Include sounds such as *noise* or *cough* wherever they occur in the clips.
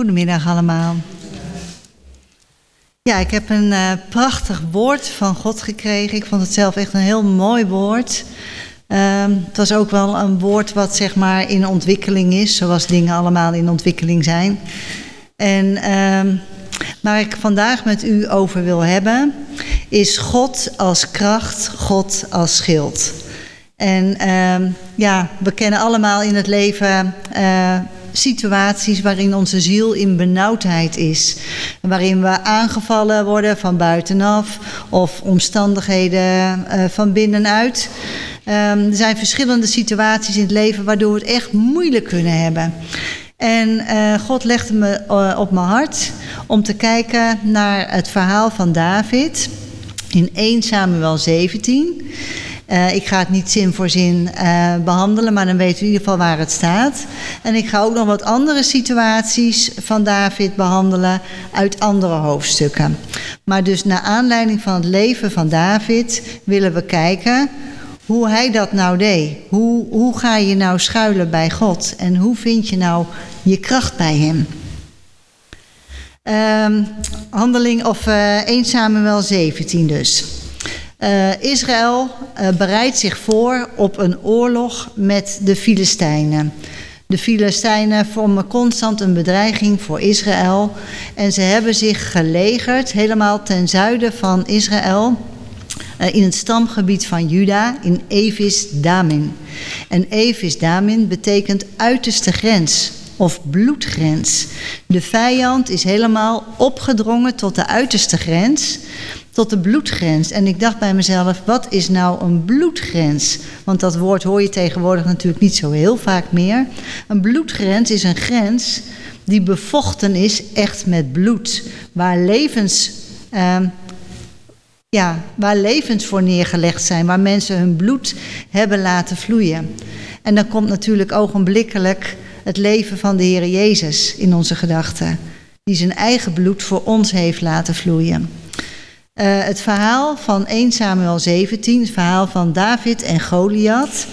Goedemiddag allemaal. Ja, ik heb een uh, prachtig woord van God gekregen. Ik vond het zelf echt een heel mooi woord. Uh, het was ook wel een woord wat zeg maar in ontwikkeling is, zoals dingen allemaal in ontwikkeling zijn. En uh, waar ik vandaag met u over wil hebben, is God als kracht, God als schild. En ehm, ja, we kennen allemaal in het leven uh, situaties waarin onze ziel in benauwdheid is. Waarin we aangevallen worden van buitenaf of omstandigheden uh, van binnenuit. Um, er zijn verschillende situaties in het leven waardoor we het echt moeilijk kunnen hebben. En uh, God legde me uh, op mijn hart om te kijken naar het verhaal van David in 1 Samuel 17. Uh, ik ga het niet zin voor zin uh, behandelen, maar dan weet u in ieder geval waar het staat. En ik ga ook nog wat andere situaties van David behandelen uit andere hoofdstukken. Maar dus naar aanleiding van het leven van David willen we kijken hoe hij dat nou deed. Hoe, hoe ga je nou schuilen bij God en hoe vind je nou je kracht bij hem? Um, handeling of uh, 1 Samuel 17 dus. Uh, Israël uh, bereidt zich voor op een oorlog met de Filistijnen. De Filistijnen vormen constant een bedreiging voor Israël. En ze hebben zich gelegerd helemaal ten zuiden van Israël. Uh, in het stamgebied van Juda, in Evis Damin. En Evis Damin betekent uiterste grens of bloedgrens. De vijand is helemaal opgedrongen tot de uiterste grens tot de bloedgrens. En ik dacht bij mezelf, wat is nou een bloedgrens? Want dat woord hoor je tegenwoordig natuurlijk niet zo heel vaak meer. Een bloedgrens is een grens die bevochten is echt met bloed. Waar levens, uh, ja, waar levens voor neergelegd zijn. Waar mensen hun bloed hebben laten vloeien. En dan komt natuurlijk ogenblikkelijk het leven van de Heer Jezus in onze gedachten. Die zijn eigen bloed voor ons heeft laten vloeien. Uh, het verhaal van 1 Samuel 17, het verhaal van David en Goliath,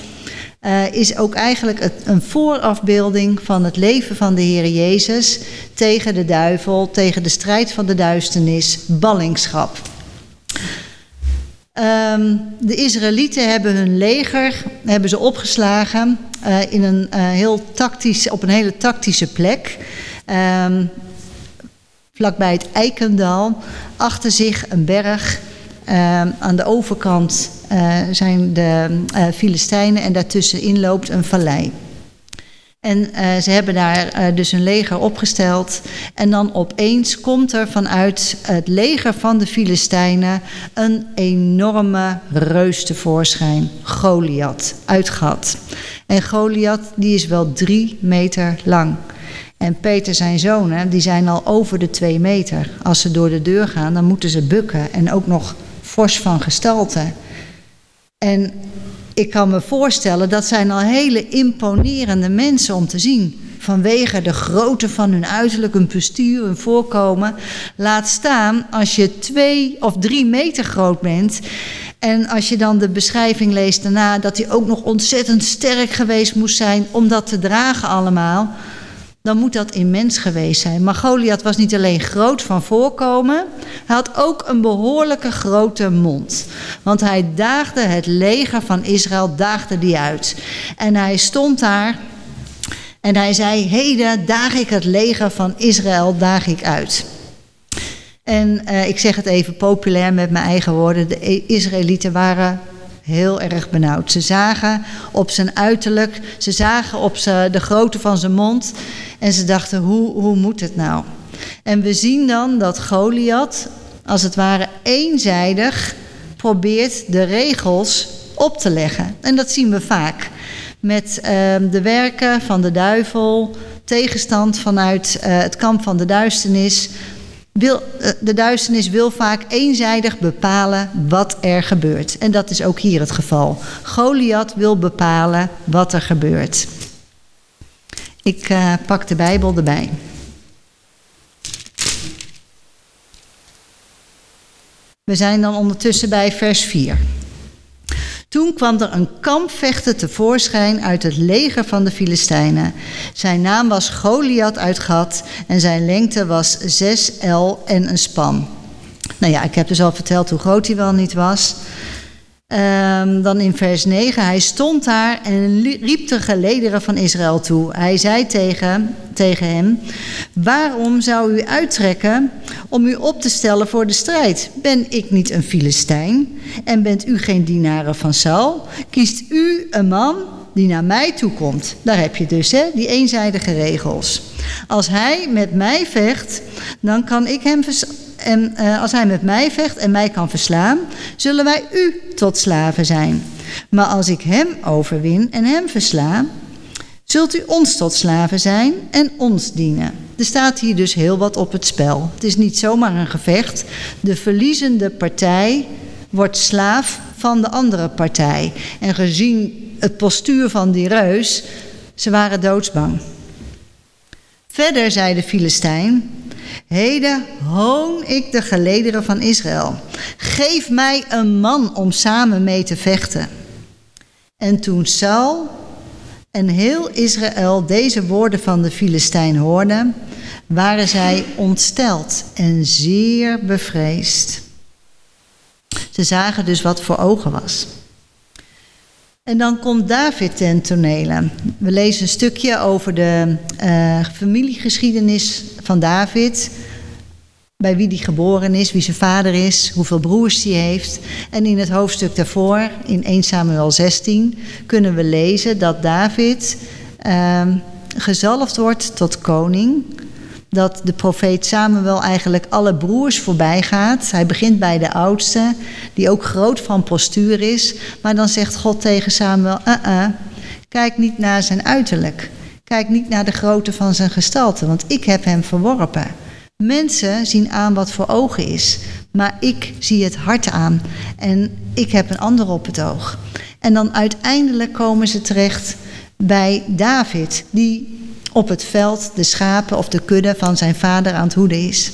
uh, is ook eigenlijk een voorafbeelding van het leven van de Heer Jezus tegen de duivel, tegen de strijd van de duisternis, ballingschap. Um, de Israëlieten hebben hun leger hebben ze opgeslagen uh, in een, heel tactisch, op een hele tactische plek. Um, vlakbij het Eikendal, achter zich een berg. Uh, aan de overkant uh, zijn de Filistijnen en daartussenin loopt een vallei. En ze hebben daar dus een leger opgesteld. En dan opeens komt er vanuit het leger van de Filistijnen een enorme reus tevoorschijn. Goliath, uitgat. En Goliath die is wel drie meter lang. En Peter zijn zonen, die zijn al over de twee meter. Als ze door de deur gaan, dan moeten ze bukken en ook nog fors van gestalte. En ik kan me voorstellen, dat zijn al hele imponerende mensen om te zien. Vanwege de grootte van hun uiterlijk, hun postuur, hun voorkomen. Laat staan als je twee of drie meter groot bent. En als je dan de beschrijving leest daarna, dat hij ook nog ontzettend sterk geweest moest zijn om dat te dragen allemaal dan moet dat immens geweest zijn. Maar Goliath was niet alleen groot van voorkomen, hij had ook een behoorlijke grote mond. Want hij daagde het leger van Israël, daagde die uit. En hij stond daar en hij zei, heden daag ik het leger van Israël, daag ik uit. En uh, ik zeg het even populair met mijn eigen woorden, de Israëlieten waren heel erg benauwd. Ze zagen op zijn uiterlijk, ze zagen op de grootte van zijn mond en ze dachten, hoe, hoe moet het nou? En we zien dan dat Goliath, als het ware eenzijdig, probeert de regels op te leggen. En dat zien we vaak. Met uh, de werken van de duivel, tegenstand vanuit uh, het kamp van de duisternis. Wil, uh, de duisternis wil vaak eenzijdig bepalen wat er gebeurt. En dat is ook hier het geval. Goliath wil bepalen wat er gebeurt. Ik uh, pak de Bijbel erbij. We zijn dan ondertussen bij vers 4. Toen kwam er een kampvechter tevoorschijn uit het leger van de Filistijnen. Zijn naam was Goliath uit Gat en zijn lengte was zes el en een span. Nou ja, ik heb dus al verteld hoe groot hij wel niet was. Um, dan in vers 9, hij stond daar en riep de gelederen van Israël toe. Hij zei tegen, tegen hem, waarom zou u uittrekken om u op te stellen voor de strijd? Ben ik niet een Filistijn en bent u geen dienaren van Saul? Kiest u een man die naar mij toe komt. Daar heb je dus hè, die eenzijdige regels. Als hij met mij vecht, dan kan ik hem en uh, als hij met mij vecht en mij kan verslaan, zullen wij u tot slaven zijn. Maar als ik hem overwin en hem versla, zult u ons tot slaven zijn en ons dienen. Er staat hier dus heel wat op het spel. Het is niet zomaar een gevecht. De verliezende partij wordt slaaf van de andere partij. En gezien het postuur van die reus, ze waren doodsbang. Verder zei de Filistijn: Heden hoon ik de gelederen van Israël. Geef mij een man om samen mee te vechten. En toen Saul en heel Israël deze woorden van de Filistijn hoorden, waren zij ontsteld en zeer bevreesd. Ze zagen dus wat voor ogen was. En dan komt David ten tonele. We lezen een stukje over de uh, familiegeschiedenis van David. Bij wie die geboren is, wie zijn vader is, hoeveel broers hij heeft. En in het hoofdstuk daarvoor, in 1 Samuel 16, kunnen we lezen dat David uh, gezalfd wordt tot koning dat de profeet Samuel eigenlijk alle broers voorbij gaat. Hij begint bij de oudste, die ook groot van postuur is. Maar dan zegt God tegen Samuel: uh kijk niet naar zijn uiterlijk. Kijk niet naar de grootte van zijn gestalte, want ik heb hem verworpen. Mensen zien aan wat voor ogen is, maar ik zie het hart aan en ik heb een ander op het oog. En dan uiteindelijk komen ze terecht bij David, die op het veld de schapen of de kudde van zijn vader aan het hoeden is.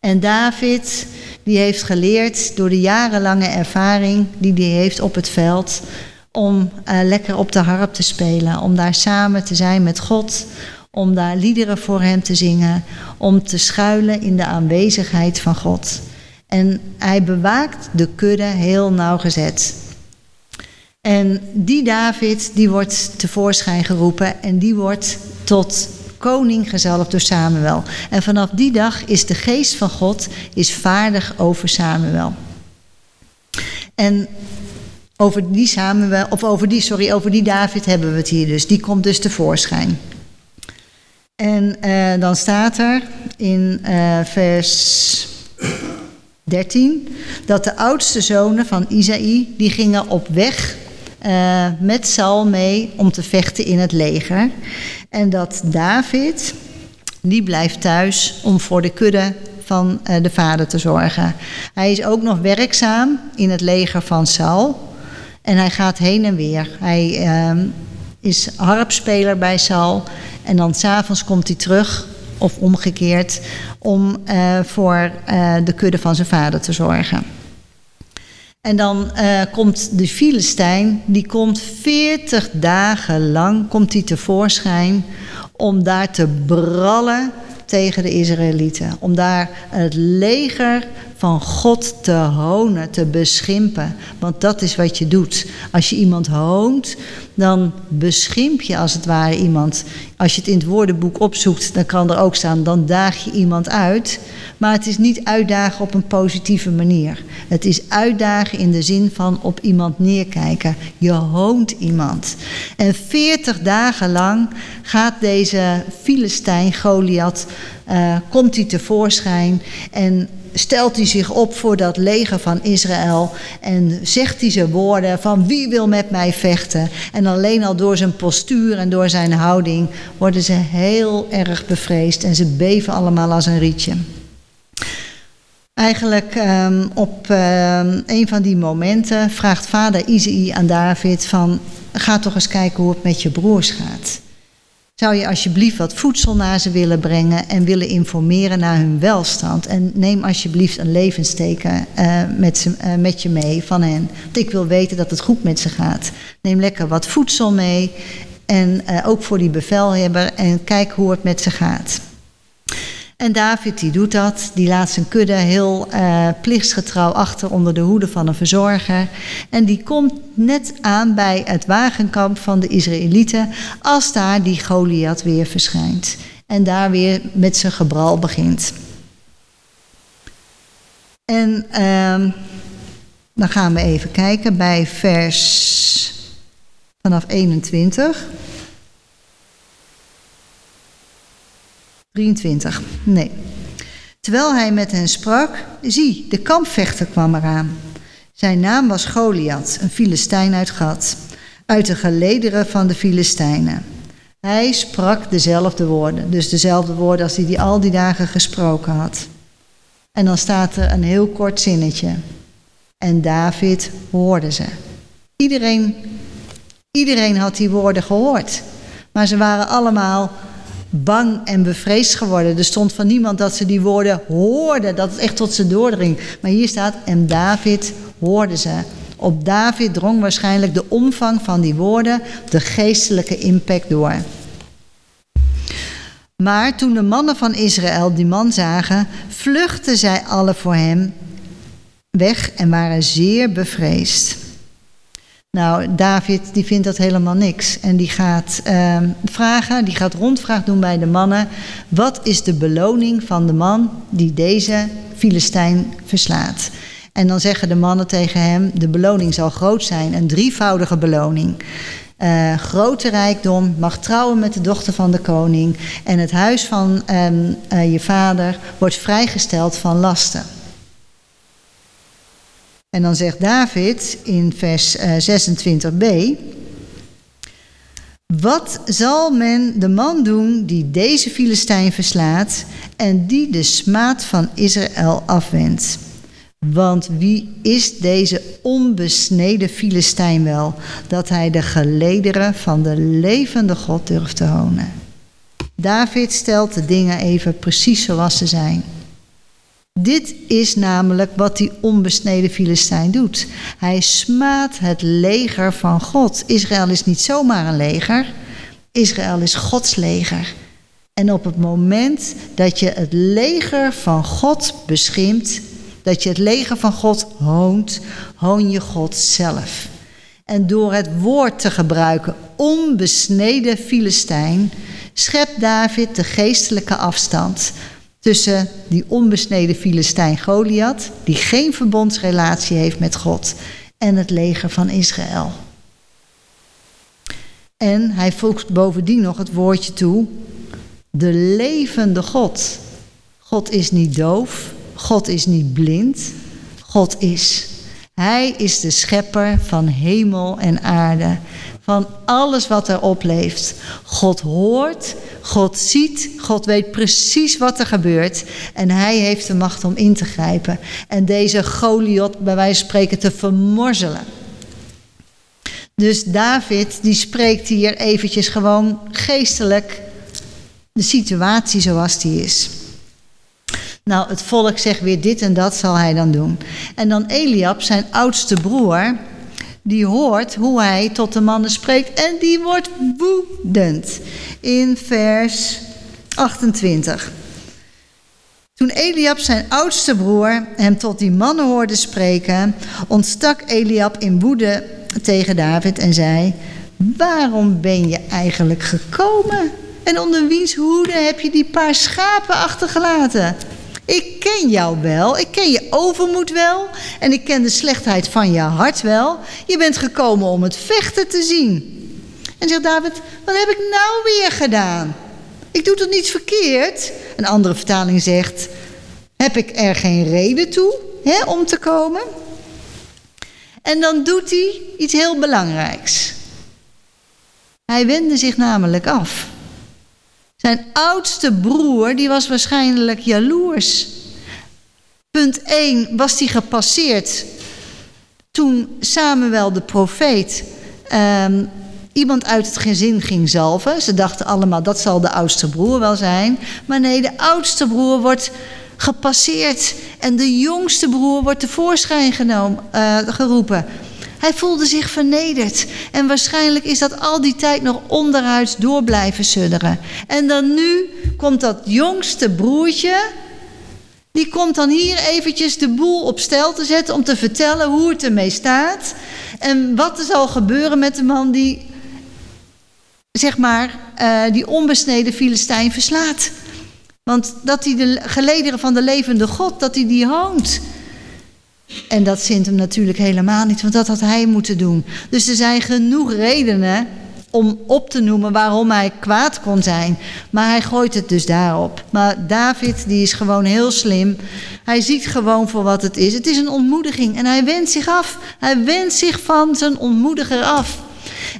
En David, die heeft geleerd door de jarenlange ervaring die hij heeft op het veld, om uh, lekker op de harp te spelen, om daar samen te zijn met God, om daar liederen voor hem te zingen, om te schuilen in de aanwezigheid van God. En hij bewaakt de kudde heel nauwgezet. En die David, die wordt tevoorschijn geroepen en die wordt tot koning gezalfd door Samuel. En vanaf die dag is de geest van God is vaardig over Samuel. En over die Samuel, of over die, sorry, over die David hebben we het hier dus. Die komt dus tevoorschijn. En uh, dan staat er in uh, vers 13 dat de oudste zonen van Isaï, die gingen op weg uh, met Saul mee om te vechten in het leger. En dat David, die blijft thuis om voor de kudde van uh, de vader te zorgen. Hij is ook nog werkzaam in het leger van Saul. En hij gaat heen en weer. Hij uh, is harpspeler bij Saul. En dan s'avonds komt hij terug, of omgekeerd, om uh, voor de kudde van zijn vader te zorgen. En dan uh, komt de Filistijn, die komt 40 dagen lang komt die tevoorschijn om daar te brallen tegen de Israëlieten. Om daar het leger van God te honen, te beschimpen. Want dat is wat je doet. Als je iemand hoont, dan beschimp je als het ware iemand. Als je het in het woordenboek opzoekt, dan kan er ook staan, dan daag je iemand uit. Maar het is niet uitdagen op een positieve manier. Het is uitdagen in de zin van op iemand neerkijken. Je hoont iemand. En veertig dagen lang gaat deze Filistijn, Goliath, uh, komt hij tevoorschijn en stelt hij zich op voor dat leger van Israël en zegt hij zijn woorden van wie wil met mij vechten. En alleen al door zijn postuur en door zijn houding worden ze heel erg bevreesd en ze beven allemaal als een rietje. Eigenlijk um, op um, een van die momenten vraagt vader Izei aan David van ga toch eens kijken hoe het met je broers gaat. Zou je alsjeblieft wat voedsel naar ze willen brengen en willen informeren naar hun welstand. En neem alsjeblieft een levensteken uh, met, ze, uh, met je mee van hen. Want ik wil weten dat het goed met ze gaat. Neem lekker wat voedsel mee en uh, ook voor die bevelhebber en kijk hoe het met ze gaat. En David die doet dat, die laat zijn kudde heel uh, plichtsgetrouw achter onder de hoede van een verzorger. En die komt net aan bij het wagenkamp van de Israëlieten als daar die Goliath weer verschijnt. En daar weer met zijn gebral begint. En uh, dan gaan we even kijken bij vers vanaf 21. 23. Nee. Terwijl hij met hen sprak, zie, de kampvechter kwam eraan. Zijn naam was Goliath, een Filistijn uit Gad, uit de gelederen van de Filistijnen. Hij sprak dezelfde woorden, dus dezelfde woorden als hij die al die dagen gesproken had. En dan staat er een heel kort zinnetje. En David hoorde ze. Iedereen, iedereen had die woorden gehoord, maar ze waren allemaal bang en bevreesd geworden. Er stond van niemand dat ze die woorden hoorden, dat het echt tot ze doordring. Maar hier staat, en David hoorde ze. Op David drong waarschijnlijk de omvang van die woorden, de geestelijke impact door. Maar toen de mannen van Israël die man zagen, vluchtten zij alle voor hem weg en waren zeer bevreesd. Nou, David die vindt dat helemaal niks. En die gaat uh, vragen, die gaat rondvraag doen bij de mannen. Wat is de beloning van de man die deze Filistijn verslaat? En dan zeggen de mannen tegen hem, de beloning zal groot zijn, een drievoudige beloning. Uh, grote rijkdom, mag trouwen met de dochter van de koning. En het huis van um, uh, je vader wordt vrijgesteld van lasten. En dan zegt David in vers 26b: Wat zal men de man doen die deze Filistijn verslaat en die de smaad van Israël afwendt? Want wie is deze onbesneden Filistijn wel, dat hij de gelederen van de levende God durft te honen? David stelt de dingen even precies zoals ze zijn. Dit is namelijk wat die onbesneden Filistijn doet. Hij smaadt het leger van God. Israël is niet zomaar een leger. Israël is Gods leger. En op het moment dat je het leger van God beschimpt, dat je het leger van God hoont, hoon je God zelf. En door het woord te gebruiken, onbesneden Filistijn, schept David de geestelijke afstand tussen die onbesneden Filistijn Goliath, die geen verbondsrelatie heeft met God, en het leger van Israël. En hij voegt bovendien nog het woordje toe, de levende God. God is niet doof, God is niet blind, God is. Hij is de schepper van hemel en aarde, van alles wat erop leeft. God hoort, God ziet, God weet precies wat er gebeurt. En hij heeft de macht om in te grijpen. En deze Goliath bij wijze van spreken te vermorzelen. Dus David die spreekt hier eventjes gewoon geestelijk de situatie zoals die is. Nou, het volk zegt weer dit en dat zal hij dan doen. En dan Eliab, zijn oudste broer, die hoort hoe hij tot de mannen spreekt en die wordt woedend. In vers 28. Toen Eliab, zijn oudste broer, hem tot die mannen hoorde spreken, ontstak Eliab in woede tegen David en zei: Waarom ben je eigenlijk gekomen? En onder wiens hoede heb je die paar schapen achtergelaten? Ik ken jou wel, ik ken je overmoed wel en ik ken de slechtheid van je hart wel. Je bent gekomen om het vechten te zien. En zegt David, wat heb ik nou weer gedaan? Ik doe toch niets verkeerd? Een andere vertaling zegt, heb ik er geen reden toe hè, om te komen? En dan doet hij iets heel belangrijks. Hij wendde zich namelijk af. Zijn oudste broer, die was waarschijnlijk jaloers. Punt 1 was hij gepasseerd toen Samuel de profeet um, iemand uit het gezin ging zalven. Ze dachten allemaal dat zal de oudste broer wel zijn. Maar nee, de oudste broer wordt gepasseerd en de jongste broer wordt tevoorschijn genomen, uh, geroepen. Hij voelde zich vernederd. En waarschijnlijk is dat al die tijd nog onderhuids door blijven sudderen. En dan nu komt dat jongste broertje. Die komt dan hier eventjes de boel op stel te zetten om te vertellen hoe het ermee staat. En wat er zal gebeuren met de man die, zeg maar, uh, die onbesneden Filistijn verslaat. Want dat hij de gelederen van de levende God, dat hij die hoont. En dat zint hem natuurlijk helemaal niet, want dat had hij moeten doen. Dus er zijn genoeg redenen om op te noemen waarom hij kwaad kon zijn. Maar hij gooit het dus daarop. Maar David, die is gewoon heel slim. Hij ziet gewoon voor wat het is. Het is een ontmoediging en hij wendt zich af. Hij wendt zich van zijn ontmoediger af.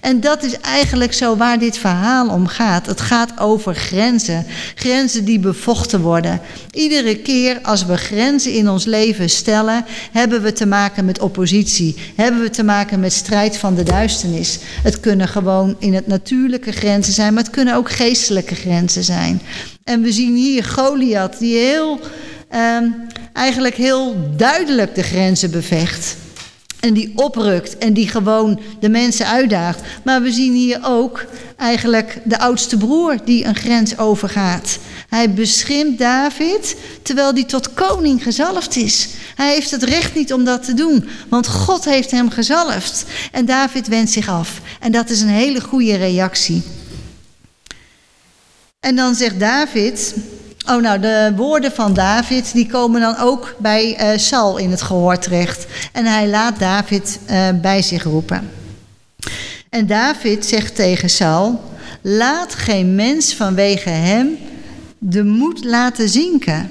En dat is eigenlijk zo waar dit verhaal om gaat. Het gaat over grenzen. Grenzen die bevochten worden. Iedere keer als we grenzen in ons leven stellen, hebben we te maken met oppositie. Hebben we te maken met strijd van de duisternis. Het kunnen gewoon in het natuurlijke grenzen zijn, maar het kunnen ook geestelijke grenzen zijn. En we zien hier Goliath die heel, eh, eigenlijk heel duidelijk de grenzen bevecht. En die oprukt en die gewoon de mensen uitdaagt. Maar we zien hier ook eigenlijk de oudste broer die een grens overgaat. Hij beschimpt David terwijl hij tot koning gezalfd is. Hij heeft het recht niet om dat te doen, want God heeft hem gezalfd. En David wendt zich af. En dat is een hele goede reactie. En dan zegt David, Oh, nou, de woorden van David, die komen dan ook bij uh, Saul in het gehoor terecht. En hij laat David uh, bij zich roepen. En David zegt tegen Saul, laat geen mens vanwege hem de moed laten zinken.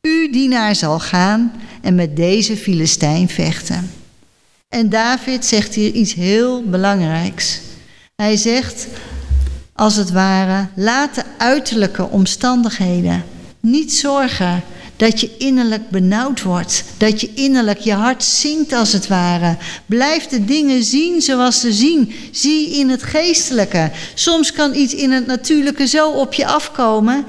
Uw dienaar zal gaan en met deze Filistijn vechten. En David zegt hier iets heel belangrijks. Hij zegt, als het ware, laat de uiterlijke omstandigheden niet zorgen dat je innerlijk benauwd wordt, dat je innerlijk je hart zinkt als het ware. Blijf de dingen zien zoals ze zien. Zie in het geestelijke. Soms kan iets in het natuurlijke zo op je afkomen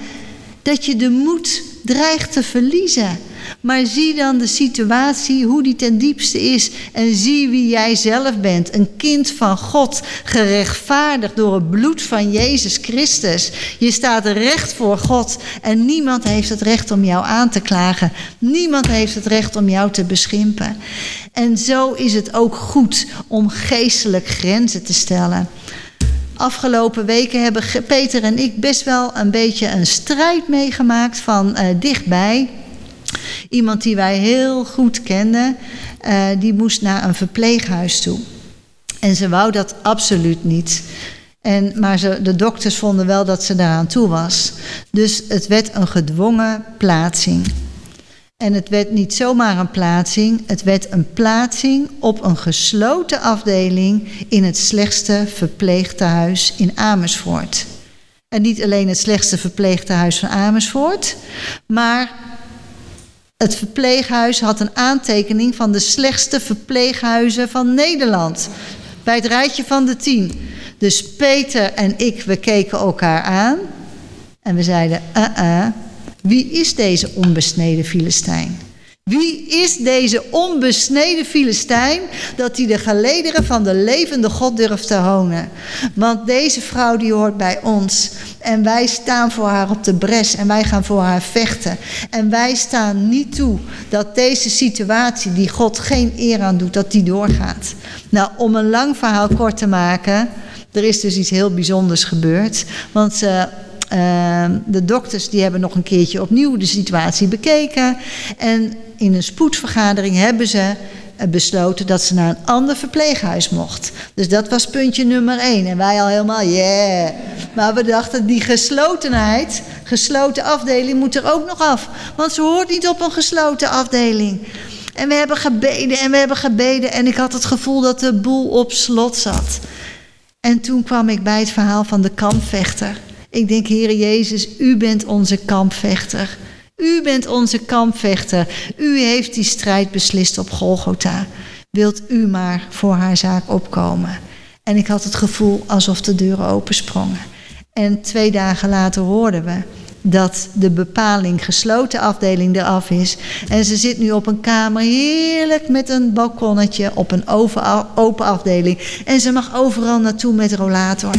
dat je de moed dreigt te verliezen. Maar zie dan de situatie, hoe die ten diepste is. En zie wie jij zelf bent. Een kind van God, gerechtvaardigd door het bloed van Jezus Christus. Je staat recht voor God. En niemand heeft het recht om jou aan te klagen. Niemand heeft het recht om jou te beschimpen. En zo is het ook goed om geestelijk grenzen te stellen. Afgelopen weken hebben Peter en ik best wel een beetje een strijd meegemaakt van uh, dichtbij. Iemand die wij heel goed kenden, uh, die moest naar een verpleeghuis toe. En ze wou dat absoluut niet. En, maar ze, de dokters vonden wel dat ze daaraan toe was. Dus het werd een gedwongen plaatsing. En het werd niet zomaar een plaatsing, het werd een plaatsing op een gesloten afdeling in het slechtste verpleegtehuis in Amersfoort. En niet alleen het slechtste verpleegtehuis van Amersfoort, maar het verpleeghuis had een aantekening van de slechtste verpleeghuizen van Nederland. Bij het rijtje van de tien. Dus Peter en ik, we keken elkaar aan. En we zeiden, uh -uh, wie is deze onbesneden Filistijn? Wie is deze onbesneden Filistijn dat hij de gelederen van de levende God durft te honen? Want deze vrouw die hoort bij ons en wij staan voor haar op de bres en wij gaan voor haar vechten. En wij staan niet toe dat deze situatie die God geen eer aan doet, dat die doorgaat. Nou, om een lang verhaal kort te maken, er is dus iets heel bijzonders gebeurd. Want... Uh, de dokters die hebben nog een keertje opnieuw de situatie bekeken. En in een spoedvergadering hebben ze eh, besloten dat ze naar een ander verpleeghuis mocht. Dus dat was puntje nummer één. En wij al helemaal, yeah. Maar we dachten, die geslotenheid, gesloten afdeling moet er ook nog af. Want ze hoort niet op een gesloten afdeling. En we hebben gebeden en we hebben gebeden. En ik had het gevoel dat de boel op slot zat. En toen kwam ik bij het verhaal van de kampvechter. Ik denk, Heere Jezus, u bent onze kampvechter. U bent onze kampvechter. U heeft die strijd beslist op Golgotha. Wilt u maar voor haar zaak opkomen? En ik had het gevoel alsof de deuren opensprongen. En twee dagen later hoorden we dat de bepaling gesloten afdeling eraf is. En ze zit nu op een kamer heerlijk met een balkonnetje op een open afdeling. En ze mag overal naartoe met rollator.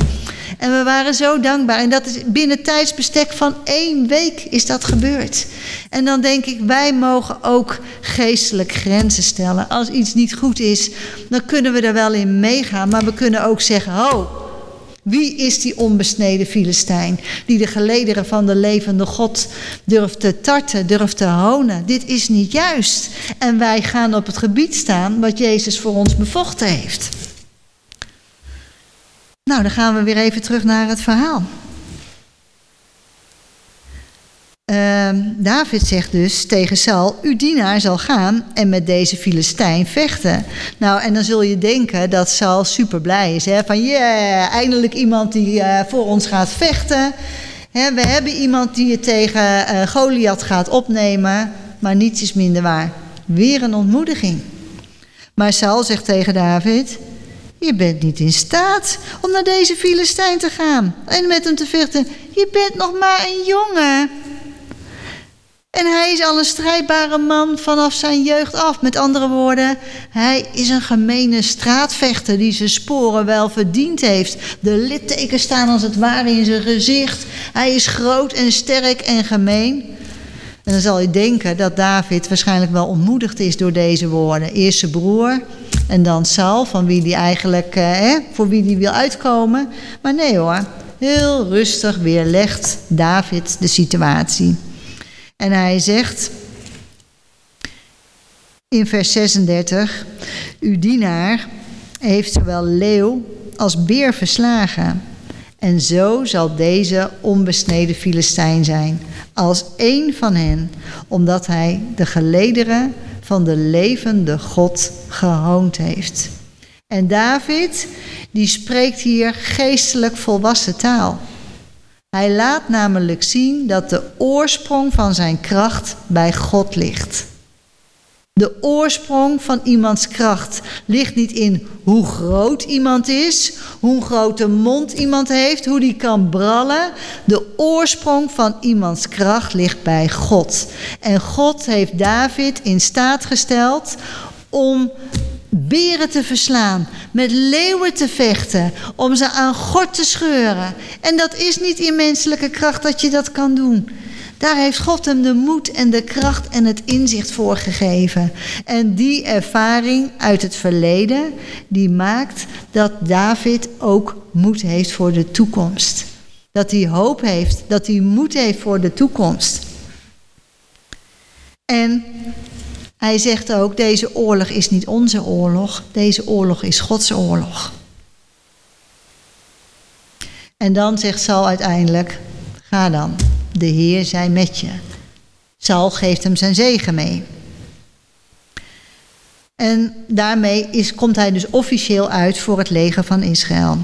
En we waren zo dankbaar. En dat is binnen tijdsbestek van één week is dat gebeurd. En dan denk ik, wij mogen ook geestelijk grenzen stellen. Als iets niet goed is, dan kunnen we er wel in meegaan. Maar we kunnen ook zeggen, ho, wie is die onbesneden Filistijn die de gelederen van de levende God durft te tarten, durft te honen? Dit is niet juist. En wij gaan op het gebied staan wat Jezus voor ons bevochten heeft. Nou, dan gaan we weer even terug naar het verhaal. Uh, David zegt dus tegen Saul: Uw dienaar zal gaan en met deze Filistijn vechten. Nou, en dan zul je denken dat Saul super blij is. Hè? Van yeah, eindelijk iemand die uh, voor ons gaat vechten. Hè, we hebben iemand die het tegen uh, Goliath gaat opnemen. Maar niets is minder waar. Weer een ontmoediging. Maar Saul zegt tegen David: Je bent niet in staat om naar deze Filistijn te gaan en met hem te vechten. Je bent nog maar een jongen. En hij is al een strijdbare man vanaf zijn jeugd af. Met andere woorden, hij is een gemene straatvechter die zijn sporen wel verdiend heeft. De littekens staan als het ware in zijn gezicht. Hij is groot en sterk en gemeen. En dan zal je denken dat David waarschijnlijk wel ontmoedigd is door deze woorden. Eerst zijn broer en dan Saul, van wie die eigenlijk, eh, voor wie die wil uitkomen. Maar nee hoor, heel rustig weerlegt David de situatie. En hij zegt in vers 36: Uw dienaar heeft zowel leeuw als beer verslagen. En zo zal deze onbesneden Filistijn zijn, als één van hen, omdat hij de gelederen van de levende God gehoond heeft. En David, die spreekt hier geestelijk volwassen taal. Hij laat namelijk zien dat de oorsprong van zijn kracht bij God ligt. De oorsprong van iemands kracht ligt niet in hoe groot iemand is, hoe grote mond iemand heeft, hoe die kan brallen. De oorsprong van iemands kracht ligt bij God. En God heeft David in staat gesteld om beren te verslaan, met leeuwen te vechten, om ze aan gort te scheuren. En dat is niet in menselijke kracht dat je dat kan doen. Daar heeft God hem de moed en de kracht en het inzicht voor gegeven. En die ervaring uit het verleden, die maakt dat David ook moed heeft voor de toekomst. Dat hij hoop heeft, dat hij moed heeft voor de toekomst. En hij zegt ook, deze oorlog is niet onze oorlog, deze oorlog is Gods oorlog. En dan zegt Saul uiteindelijk, ga dan, de Heer zij met je. Saul geeft hem zijn zegen mee. En daarmee is, komt hij dus officieel uit voor het leger van Israël.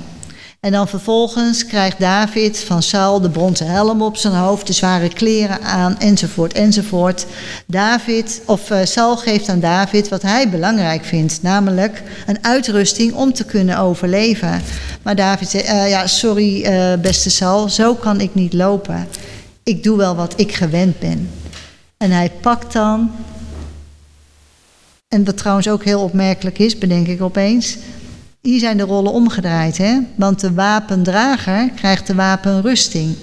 En dan vervolgens krijgt David van Saul de bronzen helm op zijn hoofd, de zware kleren aan, enzovoort, enzovoort. David, of uh, Saul geeft aan David wat hij belangrijk vindt, namelijk een uitrusting om te kunnen overleven. Maar David zegt, uh, ja, sorry uh, beste Saul, zo kan ik niet lopen. Ik doe wel wat ik gewend ben. En hij pakt dan, en wat trouwens ook heel opmerkelijk is, bedenk ik opeens, hier zijn de rollen omgedraaid, hè? Want de wapendrager krijgt de wapenrusting.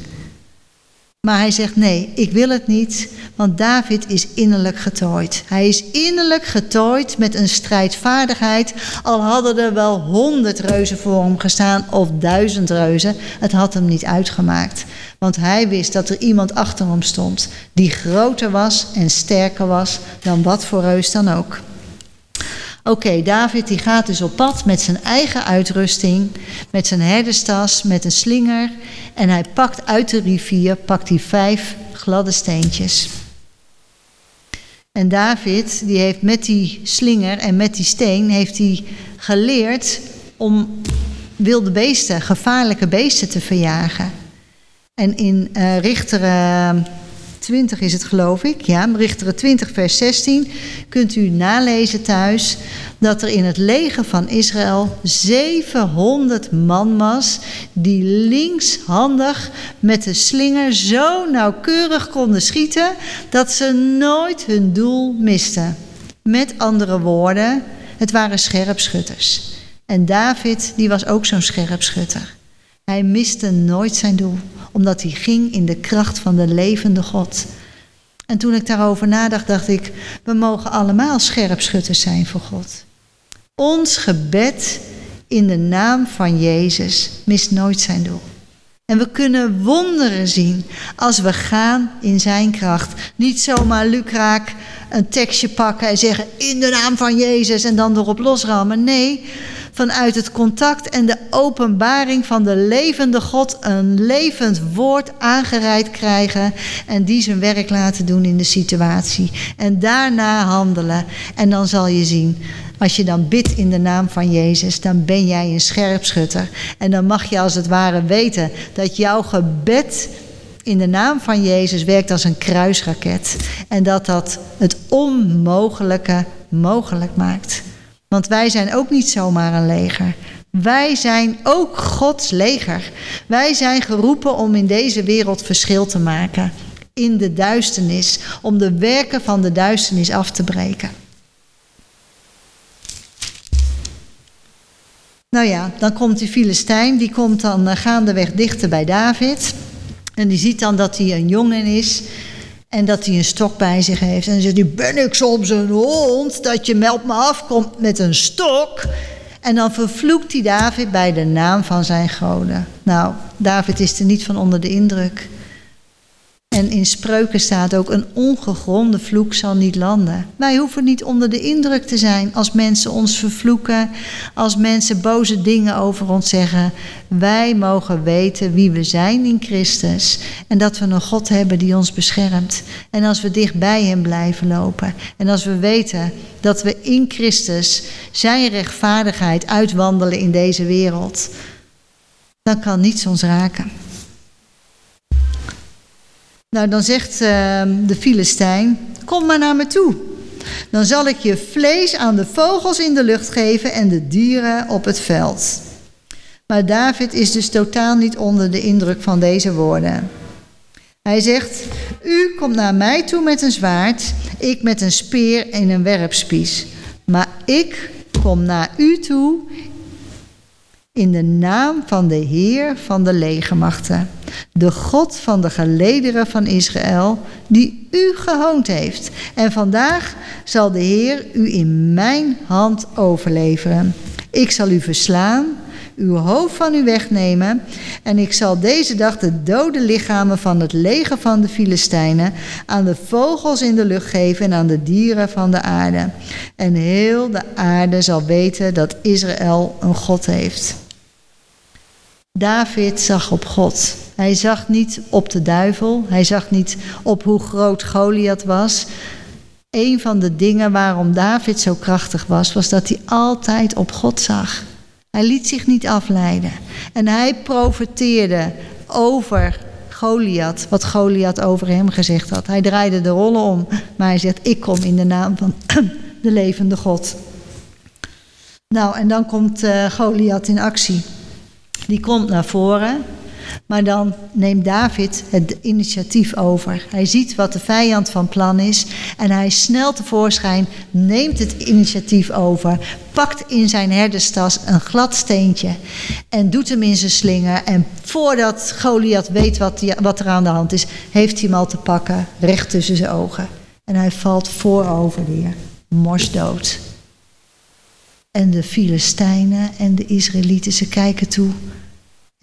Maar hij zegt nee, ik wil het niet, want David is innerlijk getooid. Hij is innerlijk getooid met een strijdvaardigheid, al hadden er wel honderd reuzen voor hem gestaan of duizend reuzen, het had hem niet uitgemaakt. Want hij wist dat er iemand achter hem stond die groter was en sterker was dan wat voor reus dan ook. Oké, David die gaat dus op pad met zijn eigen uitrusting, met zijn herderstas, met een slinger. En hij pakt uit de rivier, pakt hij vijf gladde steentjes. En David, die heeft met die slinger en met die steen, heeft hij geleerd om wilde beesten, gevaarlijke beesten te verjagen. En in uh, 20 is het geloof ik, ja, Richteren 20 vers 16, kunt u nalezen thuis dat er in het leger van Israël 700 man was die linkshandig met de slinger zo nauwkeurig konden schieten dat ze nooit hun doel misten. Met andere woorden, het waren scherpschutters. En David, die was ook zo'n scherpschutter. Hij miste nooit zijn doel, omdat hij ging in de kracht van de levende God. En toen ik daarover nadacht, dacht ik, we mogen allemaal scherpschutters zijn voor God. Ons gebed in de naam van Jezus mist nooit zijn doel. En we kunnen wonderen zien als we gaan in zijn kracht. Niet zomaar lukraak een tekstje pakken en zeggen in de naam van Jezus en dan erop losrammen. Nee, vanuit het contact en de openbaring van de levende God een levend woord aangereikt krijgen en die zijn werk laten doen in de situatie. En daarna handelen. En dan zal je zien, als je dan bidt in de naam van Jezus, dan ben jij een scherpschutter. En dan mag je als het ware weten dat jouw gebed in de naam van Jezus werkt als een kruisraket. En dat dat het onmogelijke mogelijk maakt. Want wij zijn ook niet zomaar een leger. Wij zijn ook Gods leger. Wij zijn geroepen om in deze wereld verschil te maken. In de duisternis. Om de werken van de duisternis af te breken. Nou ja, dan komt die Filistijn. Die komt dan eh, gaandeweg dichter bij David. En die ziet dan dat hij een jongen is. En dat hij een stok bij zich heeft. En dan zegt hij, ben ik soms een hond dat je meldt me afkomt met een stok? En dan vervloekt hij David bij de naam van zijn goden. Nou, David is er niet van onder de indruk. En in spreuken staat ook: een ongegronde vloek zal niet landen. Wij hoeven niet onder de indruk te zijn als mensen ons vervloeken, als mensen boze dingen over ons zeggen. Wij mogen weten wie we zijn in Christus en dat we een God hebben die ons beschermt. En als we dicht bij Hem blijven lopen en als we weten dat we in Christus Zijn rechtvaardigheid uitwandelen in deze wereld, dan kan niets ons raken. Nou, dan zegt uh, de Filistijn: Kom maar naar me toe. Dan zal ik je vlees aan de vogels in de lucht geven en de dieren op het veld. Maar David is dus totaal niet onder de indruk van deze woorden. Hij zegt: U komt naar mij toe met een zwaard, ik met een speer en een werpspies. Maar ik kom naar u toe in de naam van de Heer van de legermachten, de God van de gelederen van Israël, die u gehoond heeft. En vandaag zal de Heer u in mijn hand overleveren. Ik zal u verslaan, uw hoofd van u wegnemen, en ik zal deze dag de dode lichamen van het leger van de Filistijnen aan de vogels in de lucht geven en aan de dieren van de aarde. En heel de aarde zal weten dat Israël een God heeft. David zag op God. Hij zag niet op de duivel. Hij zag niet op hoe groot Goliath was. Een van de dingen waarom David zo krachtig was, was dat hij altijd op God zag. Hij liet zich niet afleiden. En hij profeteerde over Goliath, wat Goliath over hem gezegd had. Hij draaide de rollen om, maar hij zegt: Ik kom in de naam van *clears throat* de levende God. Nou, en dan komt uh, Goliath in actie die komt naar voren. Maar dan neemt David het initiatief over. Hij ziet wat de vijand van plan is en hij snelt tevoorschijn, neemt het initiatief over, pakt in zijn herderstas een glad steentje en doet hem in zijn slinger. En voordat Goliath weet wat, wat er aan de hand is, heeft hij hem al te pakken, recht tussen zijn ogen. En hij valt voorover weer, morsdood. En de Filistijnen en de Israëlieten, kijken toe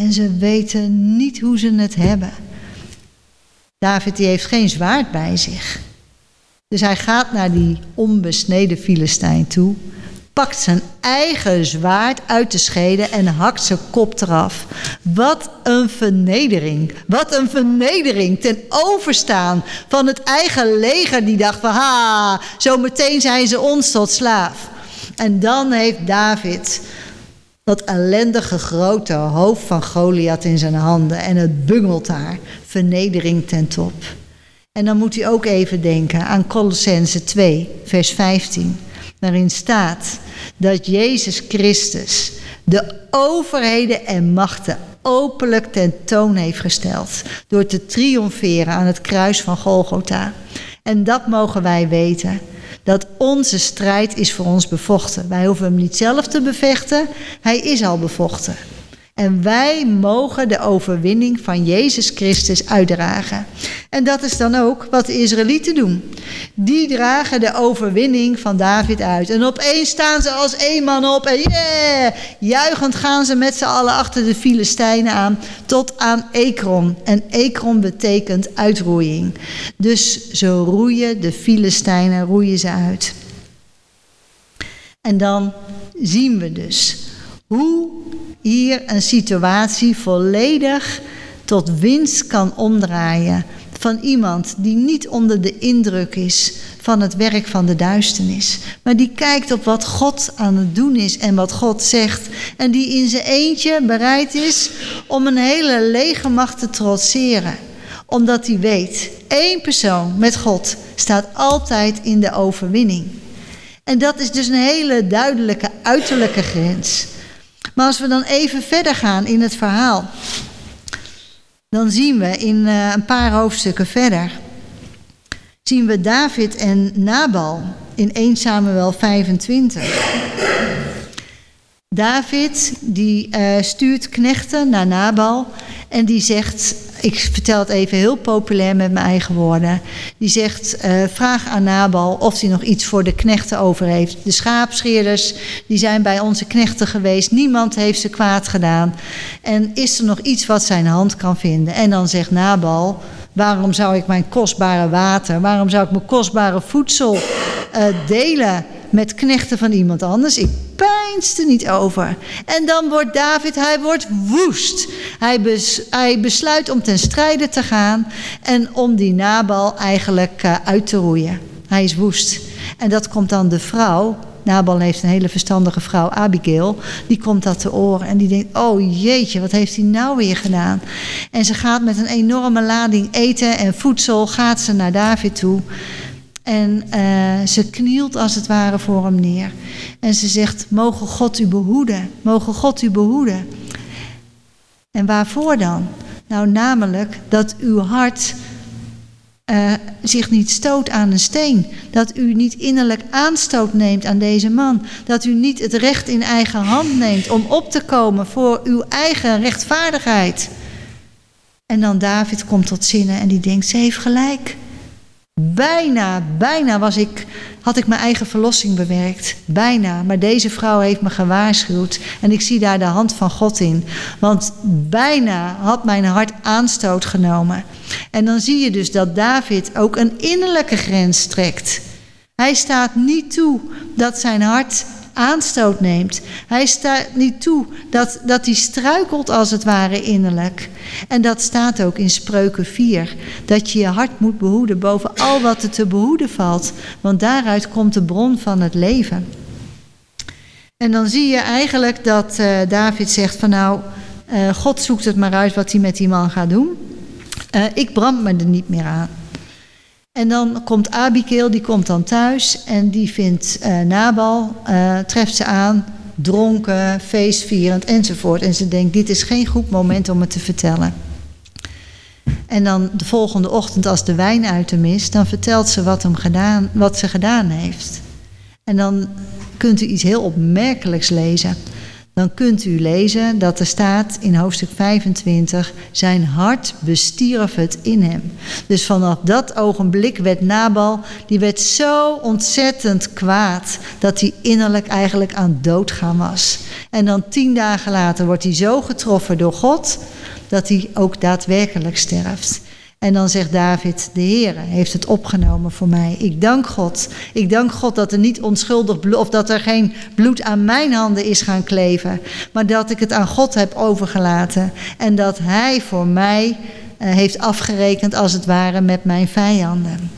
en ze weten niet hoe ze het hebben. David die heeft geen zwaard bij zich. Dus hij gaat naar die onbesneden Filistijn toe, pakt zijn eigen zwaard uit de schede en hakt zijn kop eraf. Wat een vernedering. Wat een vernedering ten overstaan van het eigen leger die dacht van ha, zo meteen zijn ze ons tot slaaf. En dan heeft David dat ellendige grote hoofd van Goliath in zijn handen en het bungelt daar, vernedering ten top. En dan moet u ook even denken aan Colossense 2, vers 15. Daarin staat dat Jezus Christus de overheden en machten openlijk tentoon heeft gesteld. Door te triomferen aan het kruis van Golgotha. En dat mogen wij weten. Dat onze strijd is voor ons bevochten. Wij hoeven hem niet zelf te bevechten. Hij is al bevochten. En wij mogen de overwinning van Jezus Christus uitdragen. En dat is dan ook wat de Israëlieten doen. Die dragen de overwinning van David uit. En opeens staan ze als één man op en yeah! Juichend gaan ze met z'n allen achter de Filistijnen aan tot aan Ekron. En Ekron betekent uitroeiing. Dus zo roeien de Filistijnen roeien ze uit. En dan zien we dus hoe hier een situatie volledig tot winst kan omdraaien van iemand die niet onder de indruk is van het werk van de duisternis, maar die kijkt op wat God aan het doen is en wat God zegt en die in zijn eentje bereid is om een hele legermacht te trotseren, omdat hij weet, één persoon met God staat altijd in de overwinning. En dat is dus een hele duidelijke uiterlijke grens. Maar als we dan even verder gaan in het verhaal, dan zien we in uh, een paar hoofdstukken verder, zien we David en Nabal in 1 Samuel 25. David die uh, stuurt knechten naar Nabal en die zegt, ik vertel het even heel populair met mijn eigen woorden. Die zegt, uh, vraag aan Nabal of hij nog iets voor de knechten over heeft. De schaapscheerders, die zijn bij onze knechten geweest. Niemand heeft ze kwaad gedaan. En is er nog iets wat zijn hand kan vinden? En dan zegt Nabal, waarom zou ik mijn kostbare water, waarom zou ik mijn kostbare voedsel uh, delen met knechten van iemand anders? Ik pijnst er niet over. En dan wordt David, hij wordt woest. Hij, bes, hij besluit om ten strijde te gaan en om die Nabal eigenlijk uh, uit te roeien. Hij is woest. En dat komt dan de vrouw. Nabal heeft een hele verstandige vrouw, Abigail. Die komt dat te oren en die denkt: Oh jeetje, wat heeft hij nou weer gedaan? En ze gaat met een enorme lading eten en voedsel gaat ze naar David toe. En uh, ze knielt als het ware voor hem neer. En ze zegt: Mogen God u behoeden, mogen God u behoeden. En waarvoor dan? Nou, namelijk dat uw hart uh, zich niet stoot aan een steen. Dat u niet innerlijk aanstoot neemt aan deze man. Dat u niet het recht in eigen hand neemt om op te komen voor uw eigen rechtvaardigheid. En dan David komt tot zinnen en die denkt: ze heeft gelijk. Bijna, bijna was ik, had ik mijn eigen verlossing bewerkt. Bijna. Maar deze vrouw heeft me gewaarschuwd. En ik zie daar de hand van God in. Want bijna had mijn hart aanstoot genomen. En dan zie je dus dat David ook een innerlijke grens trekt. Hij staat niet toe dat zijn hart aanstoot neemt. Hij staat niet toe dat, dat hij struikelt als het ware innerlijk. En dat staat ook in Spreuken 4. Dat je je hart moet behoeden boven al wat er te behoeden valt. Want daaruit komt de bron van het leven. En dan zie je eigenlijk dat uh, David zegt van nou, uh, God zoekt het maar uit wat hij met die man gaat doen. Uh, ik brand me er niet meer aan. En dan komt Abigail, die komt dan thuis en die vindt uh, Nabal, uh, treft ze aan, dronken, feestvierend enzovoort. En ze denkt, dit is geen goed moment om het te vertellen. En dan de volgende ochtend, als de wijn uit hem is, dan vertelt ze wat, hem gedaan, wat ze gedaan heeft. En dan kunt u iets heel opmerkelijks lezen dan kunt u lezen dat er staat in hoofdstuk 25: Zijn hart bestierf het in hem. Dus vanaf dat ogenblik werd Nabal, die werd zo ontzettend kwaad dat hij innerlijk eigenlijk aan doodgaan was. En dan tien dagen later wordt hij zo getroffen door God dat hij ook daadwerkelijk sterft. En dan zegt David, de Heer heeft het opgenomen voor mij. Ik dank God. Ik dank God dat er niet onschuldig of dat er geen bloed aan mijn handen is gaan kleven. Maar dat ik het aan God heb overgelaten. En dat Hij voor mij uh, heeft afgerekend als het ware met mijn vijanden.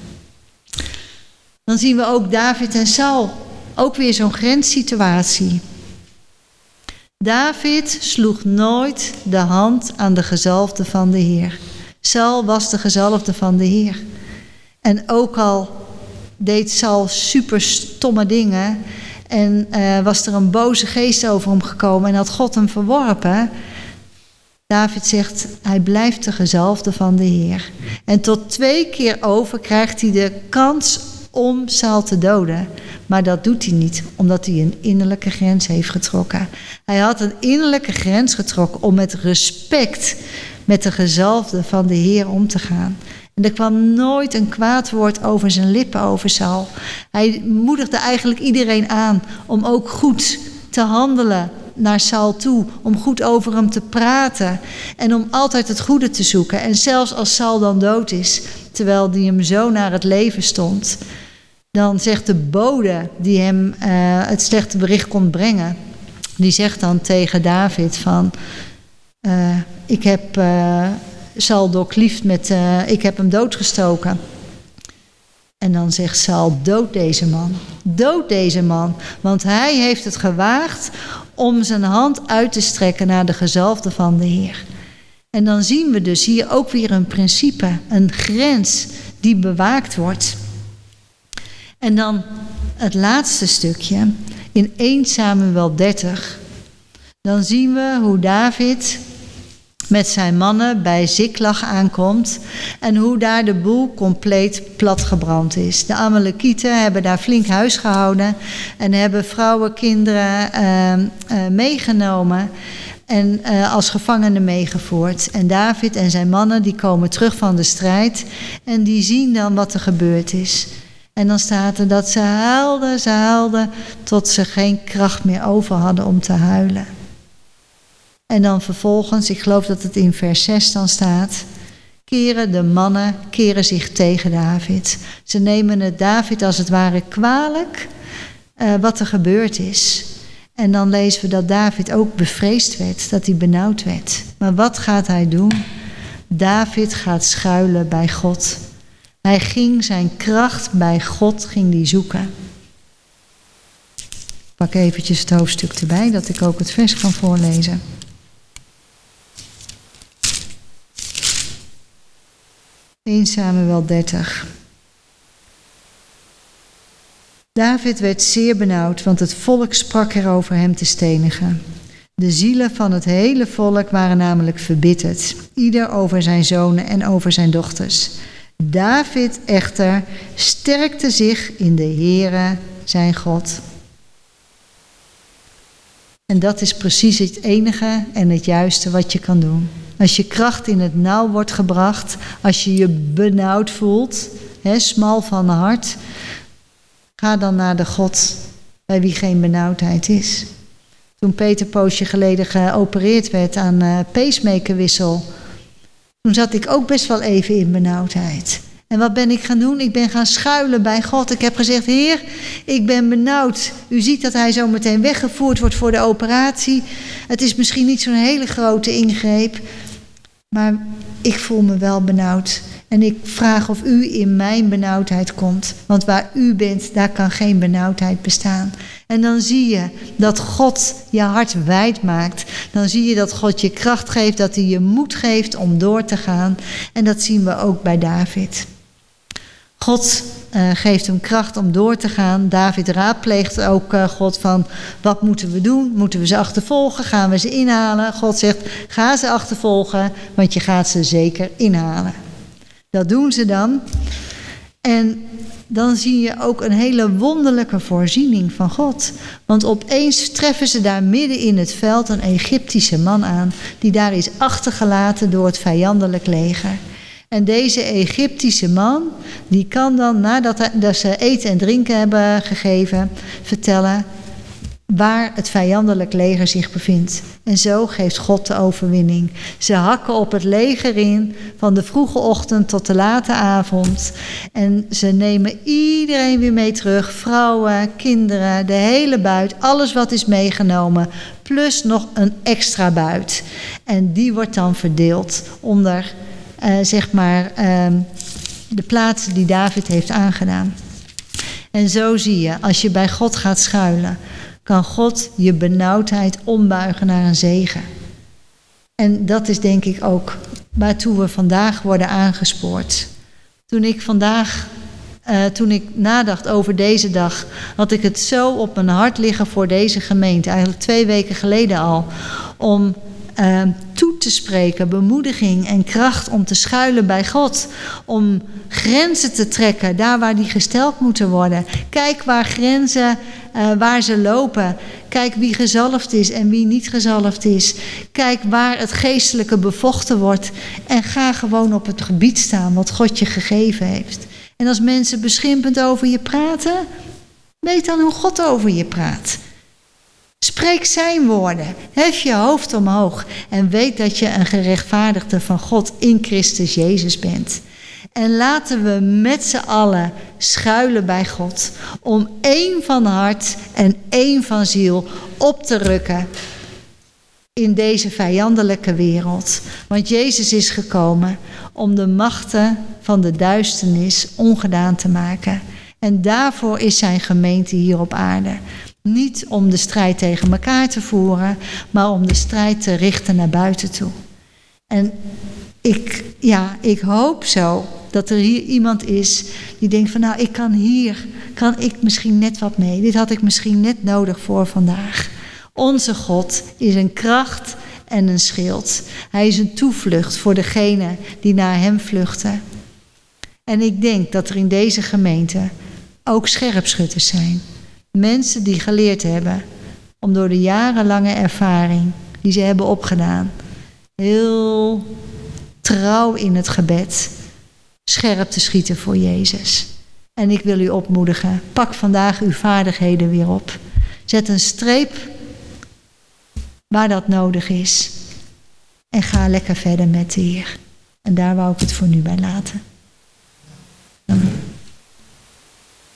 Dan zien we ook David en Saul. Ook weer zo'n grenssituatie. David sloeg nooit de hand aan de gezalfde van de Heer. Saul was de gezalfde van de Heer. En ook al deed Saul super stomme dingen en uh, was er een boze geest over hem gekomen en had God hem verworpen. David zegt, hij blijft de gezalfde van de Heer. En tot twee keer over krijgt hij de kans om Saul te doden. Maar dat doet hij niet, omdat hij een innerlijke grens heeft getrokken. Hij had een innerlijke grens getrokken om met respect met de gezalfde van de Heer om te gaan. En er kwam nooit een kwaad woord over zijn lippen over Saul. Hij moedigde eigenlijk iedereen aan om ook goed te handelen naar Saul toe, om goed over hem te praten en om altijd het goede te zoeken. En zelfs als Saul dan dood is, terwijl die hem zo naar het leven stond, dan zegt de bode die hem uh, het slechte bericht kon brengen, die zegt dan tegen David van, uh, ik heb uh, Saul doorkliefd met, ik heb hem doodgestoken. En dan zegt Saul, dood deze man, dood deze man, want hij heeft het gewaagd om zijn hand uit te strekken naar de gezalfde van de Heer. En dan zien we dus hier ook weer een principe, een grens die bewaakt wordt. En dan het laatste stukje, in 1 Samuel 30. Dan zien we hoe David met zijn mannen bij Ziklag aankomt en hoe daar de boel compleet platgebrand is. De Amalekieten hebben daar flink huis gehouden en hebben vrouwen, kinderen uh, uh, meegenomen en uh, als gevangenen meegevoerd. En David en zijn mannen die komen terug van de strijd en die zien dan wat er gebeurd is. En dan staat er dat ze huilden, ze huilden tot ze geen kracht meer over hadden om te huilen. En dan vervolgens, ik geloof dat het in vers 6 dan staat, keren de mannen keren zich tegen David. Ze nemen het David als het ware kwalijk uh, wat er gebeurd is. En dan lezen we dat David ook bevreesd werd, dat hij benauwd werd. Maar wat gaat hij doen? David gaat schuilen bij God. Hij ging zijn kracht bij God ging die zoeken. Ik pak eventjes het hoofdstuk erbij, dat ik ook het vers kan voorlezen. Samen Samuel 30. David werd zeer benauwd, want het volk sprak erover hem te stenigen. De zielen van het hele volk waren namelijk verbitterd, ieder over zijn zonen en over zijn dochters. David echter sterkte zich in de Heere, zijn God. En dat is precies het enige en het juiste wat je kan doen. Als je kracht in het nauw wordt gebracht, als je je benauwd voelt, hè, smal van hart, ga dan naar de God bij wie geen benauwdheid is. Toen Peter poosje geleden geopereerd werd aan uh, pacemakerwissel, toen zat ik ook best wel even in benauwdheid. En wat ben ik gaan doen? Ik ben gaan schuilen bij God. Ik heb gezegd: Heer, ik ben benauwd. U ziet dat hij zo meteen weggevoerd wordt voor de operatie. Het is misschien niet zo'n hele grote ingreep. Maar ik voel me wel benauwd. En ik vraag of u in mijn benauwdheid komt. Want waar u bent, daar kan geen benauwdheid bestaan. En dan zie je dat God je hart wijd maakt. Dan zie je dat God je kracht geeft, dat hij je moed geeft om door te gaan. En dat zien we ook bij David. God uh, geeft hem kracht om door te gaan. David raadpleegt ook uh, God van wat moeten we doen? Moeten we ze achtervolgen? Gaan we ze inhalen? God zegt ga ze achtervolgen, want je gaat ze zeker inhalen. Dat doen ze dan. En dan zie je ook een hele wonderlijke voorziening van God. Want opeens treffen ze daar midden in het veld een Egyptische man aan, die daar is achtergelaten door het vijandelijk leger. En deze Egyptische man, die kan dan nadat dat ze eten en drinken hebben gegeven, vertellen waar het vijandelijk leger zich bevindt. En zo geeft God de overwinning. Ze hakken op het leger in van de vroege ochtend tot de late avond. En ze nemen iedereen weer mee terug. Vrouwen, kinderen, de hele buit, alles wat is meegenomen. Plus nog een extra buit. En die wordt dan verdeeld onder zeg maar, uh, de plaatsen die David heeft aangedaan. En zo zie je, als je bij God gaat schuilen, kan God je benauwdheid ombuigen naar een zegen. En dat is denk ik ook waartoe we vandaag worden aangespoord. Toen ik vandaag, uh, toen ik nadacht over deze dag, had ik het zo op mijn hart liggen voor deze gemeente. Eigenlijk twee weken geleden al. Om uh, toe te spreken, bemoediging en kracht om te schuilen bij God. Om grenzen te trekken, daar waar die gesteld moeten worden. Kijk waar grenzen, uh, waar ze lopen. Kijk wie gezalfd is en wie niet gezalfd is. Kijk waar het geestelijke bevochten wordt. En ga gewoon op het gebied staan wat God je gegeven heeft. En als mensen beschimpend over je praten, weet dan hoe God over je praat. Spreek zijn woorden. Hef je hoofd omhoog en weet dat je een gerechtvaardigde van God in Christus Jezus bent. En laten we met z'n allen schuilen bij God om één van hart en één van ziel op te rukken in deze vijandelijke wereld. Want Jezus is gekomen om de machten van de duisternis ongedaan te maken. En daarvoor is zijn gemeente hier op aarde. Niet om de strijd tegen elkaar te voeren, maar om de strijd te richten naar buiten toe. En ik, ja, ik hoop zo dat er hier iemand is die denkt van nou, ik kan hier, kan ik misschien net wat mee. Dit had ik misschien net nodig voor vandaag. Onze God is een kracht en een schild. Hij is een toevlucht voor degenen die naar hem vluchten. En ik denk dat er in deze gemeente ook scherpschutters zijn. Mensen die geleerd hebben om door de jarenlange ervaring die ze hebben opgedaan, heel trouw in het gebed, scherp te schieten voor Jezus. En ik wil u opmoedigen, pak vandaag uw vaardigheden weer op. Zet een streep waar dat nodig is. En ga lekker verder met de Heer. En daar wou ik het voor nu bij laten. Amen.